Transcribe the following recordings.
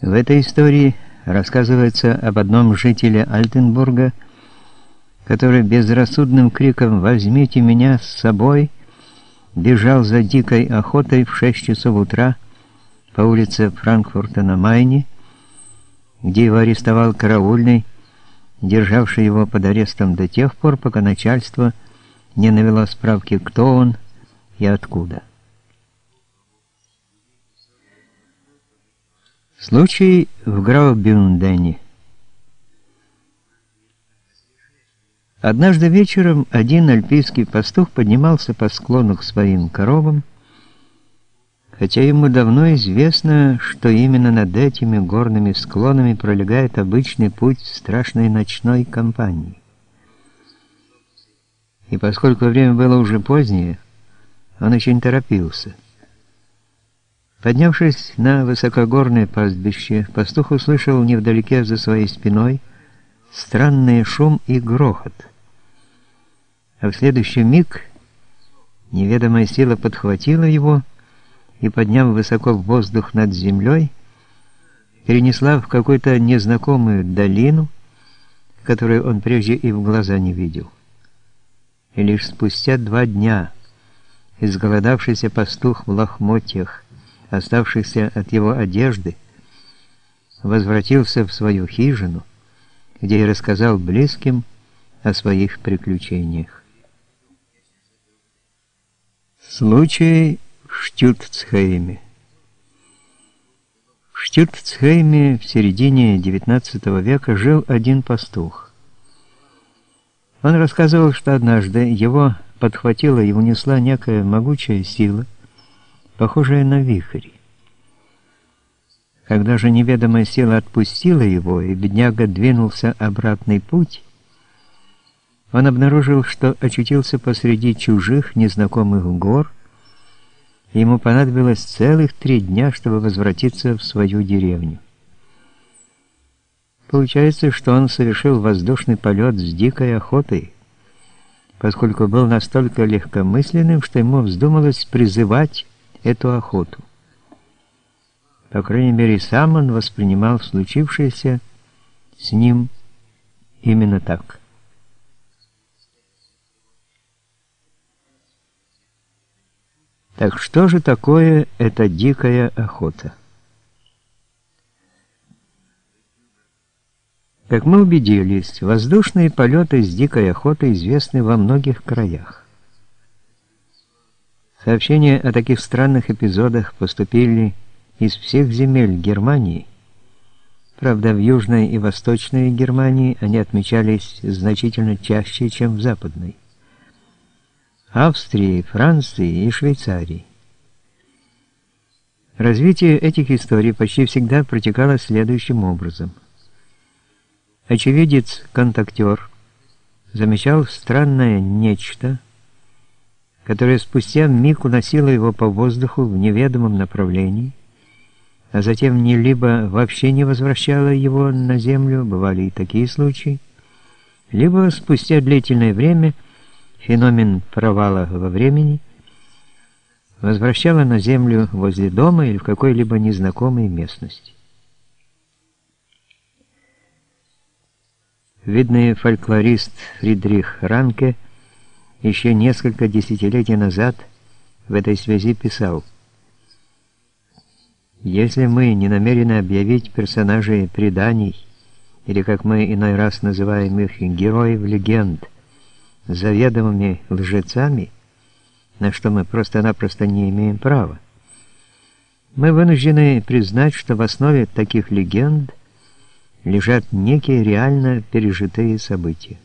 В этой истории рассказывается об одном жителе Альтенбурга, который безрассудным криком «Возьмите меня с собой!» бежал за дикой охотой в 6 часов утра по улице Франкфурта на Майне, где его арестовал караульный, державший его под арестом до тех пор, пока начальство не навело справки, кто он и откуда. Случай в Граубюндене. Однажды вечером один альпийский пастух поднимался по склону к своим коровам, хотя ему давно известно, что именно над этими горными склонами пролегает обычный путь страшной ночной компании. И поскольку время было уже позднее, он очень торопился – Поднявшись на высокогорное пастбище, пастух услышал невдалеке за своей спиной странный шум и грохот. А в следующий миг неведомая сила подхватила его и, подняв высоко в воздух над землей, перенесла в какую-то незнакомую долину, которую он прежде и в глаза не видел. И лишь спустя два дня изголодавшийся пастух в лохмотьях оставшихся от его одежды, возвратился в свою хижину, где и рассказал близким о своих приключениях. Случай в Штютцхейме В Штютцхейме в середине XIX века жил один пастух. Он рассказывал, что однажды его подхватила и унесла некая могучая сила – похожее на вихрь. Когда же неведомая сила отпустила его, и бедняга двинулся обратный путь, он обнаружил, что очутился посреди чужих, незнакомых гор, и ему понадобилось целых три дня, чтобы возвратиться в свою деревню. Получается, что он совершил воздушный полет с дикой охотой, поскольку был настолько легкомысленным, что ему вздумалось призывать эту охоту. По крайней мере, сам он воспринимал случившееся с ним именно так. Так что же такое эта дикая охота? Как мы убедились, воздушные полеты с дикой охотой известны во многих краях. Сообщения о таких странных эпизодах поступили из всех земель Германии. Правда, в Южной и Восточной Германии они отмечались значительно чаще, чем в Западной. Австрии, Франции и Швейцарии. Развитие этих историй почти всегда протекало следующим образом. Очевидец-контактер замечал странное нечто – которая спустя миг уносила его по воздуху в неведомом направлении, а затем не либо вообще не возвращала его на землю, бывали и такие случаи, либо спустя длительное время феномен провала во времени возвращала на землю возле дома или в какой-либо незнакомой местности. Видный фольклорист Фридрих Ранке – еще несколько десятилетий назад в этой связи писал «Если мы не намерены объявить персонажей преданий, или, как мы иной раз называем их, героев легенд, заведомыми лжецами, на что мы просто-напросто не имеем права, мы вынуждены признать, что в основе таких легенд лежат некие реально пережитые события.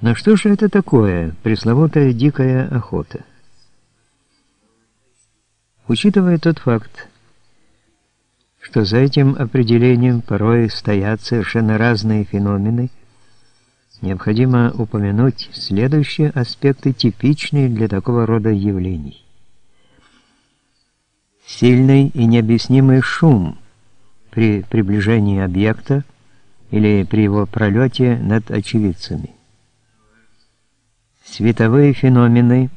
Но что же это такое, пресловутая дикая охота? Учитывая тот факт, что за этим определением порой стоят совершенно разные феномены, необходимо упомянуть следующие аспекты, типичные для такого рода явлений. Сильный и необъяснимый шум при приближении объекта или при его пролете над очевидцами световые феномены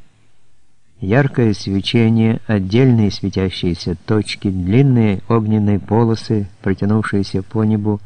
Яркое свечение, отдельные светящиеся точки, длинные огненные полосы, протянувшиеся по небу,